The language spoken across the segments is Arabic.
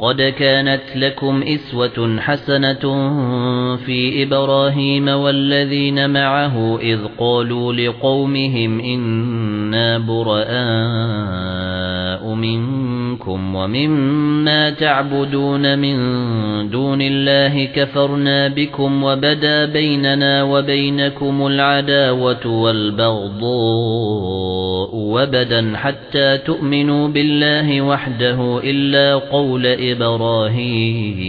قد كانت لكم إسوة حسنة في إبراهيم والذين معه إذ قالوا لقومهم إنا براء منكم ومما تعبدون من دون الله كفرنا بكم وبدا بيننا وبينكم العداوة والبغضاء وبدا حتى تؤمنوا بالله وحده إلا قول إبراهيم.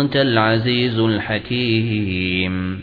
أنت العزيز الحكيم.